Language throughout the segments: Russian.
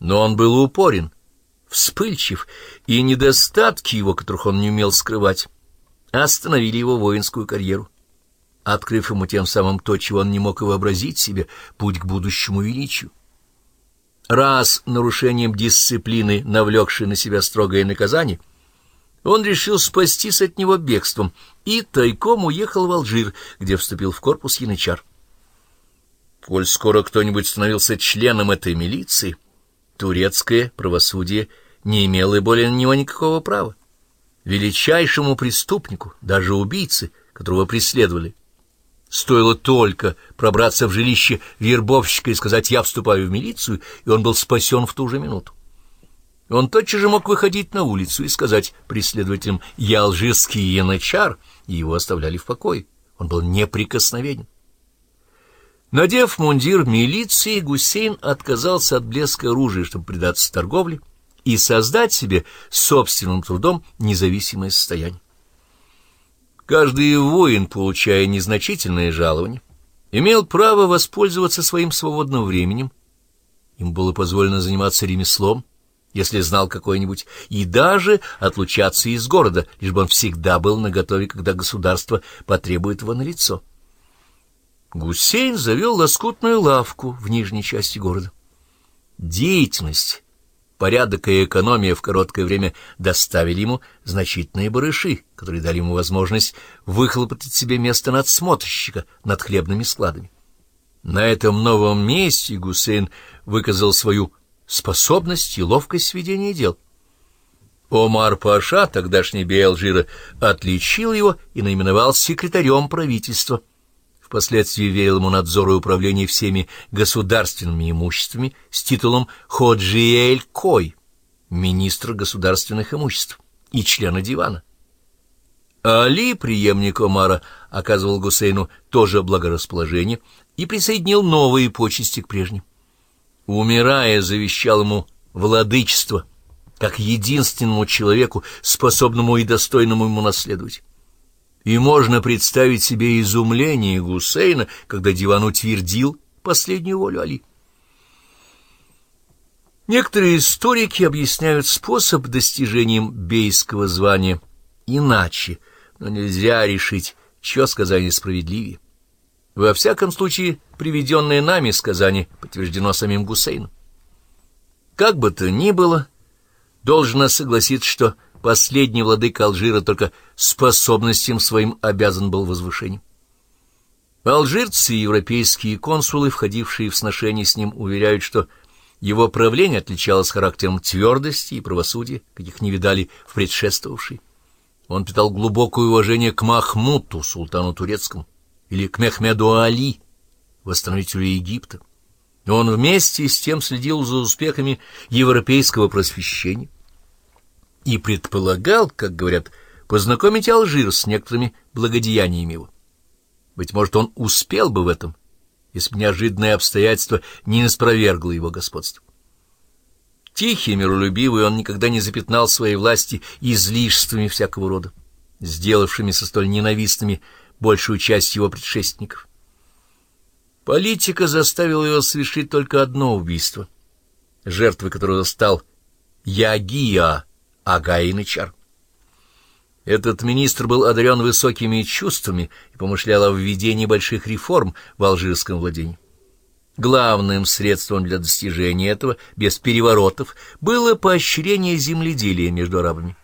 Но он был упорен, вспыльчив, и недостатки его, которых он не умел скрывать, остановили его воинскую карьеру, открыв ему тем самым то, чего он не мог и вообразить себе, путь к будущему величию. Раз нарушением дисциплины, навлекший на себя строгое наказание, он решил спастись от него бегством и тайком уехал в Алжир, где вступил в корпус янычар. Коль скоро кто-нибудь становился членом этой милиции, турецкое правосудие не имело более на него никакого права. Величайшему преступнику, даже убийце, которого преследовали, стоило только пробраться в жилище вербовщика и сказать «я вступаю в милицию», и он был спасен в ту же минуту. Он тотчас же мог выходить на улицу и сказать преследователям «я алжирский янычар», и его оставляли в покое. Он был неприкосновенен. Надев мундир милиции, Гусейн отказался от блеска оружия, чтобы предаться торговле и создать себе собственным трудом независимое состояние. Каждый воин, получая незначительное жалование, имел право воспользоваться своим свободным временем. Им было позволено заниматься ремеслом, если знал какой-нибудь, и даже отлучаться из города, лишь бы он всегда был наготове, когда государство потребует его на лицо. Гусейн завел лоскутную лавку в нижней части города. Деятельность, порядок и экономия в короткое время доставили ему значительные барыши, которые дали ему возможность выхлопотать себе место надсмотрщика над хлебными складами. На этом новом месте Гусейн выказал свою способность и ловкость ведения дел. Омар Паша, тогдашний бей отличил его и наименовал секретарем правительства — впоследствии верил ему надзору и управление всеми государственными имуществами с титулом Ходжиэль Кой, министр государственных имуществ и члена дивана. Али, преемник Омара, оказывал Гусейну тоже благорасположение и присоединил новые почести к прежним. Умирая, завещал ему владычество, как единственному человеку, способному и достойному ему наследовать и можно представить себе изумление Гусейна, когда диван утвердил последнюю волю Али. Некоторые историки объясняют способ достижения бейского звания иначе, но нельзя решить, чье сказание справедливее. Во всяком случае, приведенное нами сказание подтверждено самим Гусейном. Как бы то ни было, должно согласиться, что Последний владыка Алжира только способностям своим обязан был возвышением. Алжирцы и европейские консулы, входившие в сношение с ним, уверяют, что его правление отличалось характером твердости и правосудия, каких не видали в предшествовавшей. Он питал глубокое уважение к Махмуту, султану турецкому, или к Мехмеду Али, восстановителю Египта. Он вместе с тем следил за успехами европейского просвещения, и предполагал, как говорят, познакомить Алжир с некоторыми благодеяниями его. Быть может, он успел бы в этом, если бы неожиданное обстоятельство не наспровергло его господство. Тихий, миролюбивый, он никогда не запятнал своей власти излишествами всякого рода, сделавшимися столь ненавистными большую часть его предшественников. Политика заставила его совершить только одно убийство, жертвой которого стал Ягия, Агаинычар. Этот министр был одарен высокими чувствами и помышлял о введении больших реформ в алжирском владении. Главным средством для достижения этого, без переворотов, было поощрение земледелия между арабами.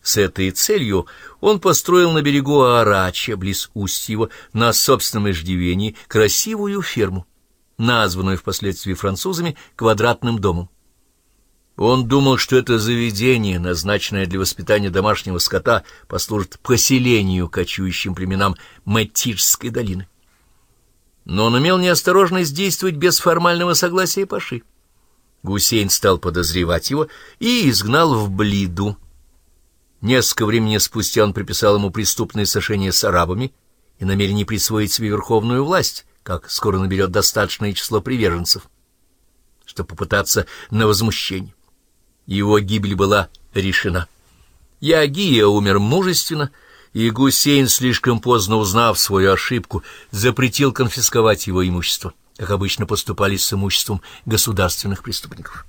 С этой целью он построил на берегу Арача, близ устья его, на собственном иждивении, красивую ферму, названную впоследствии французами «квадратным домом». Он думал, что это заведение, назначенное для воспитания домашнего скота, послужит поселению кочующим племенам Мэтиджской долины. Но он имел неосторожность действовать без формального согласия Паши. Гусейн стал подозревать его и изгнал в Блиду. Несколько времени спустя он приписал ему преступное сошение с арабами и намерение присвоить себе верховную власть, как скоро наберет достаточное число приверженцев, чтобы попытаться на возмущение. Его гибель была решена. Ягия умер мужественно, и Гусейн, слишком поздно узнав свою ошибку, запретил конфисковать его имущество, как обычно поступали с имуществом государственных преступников.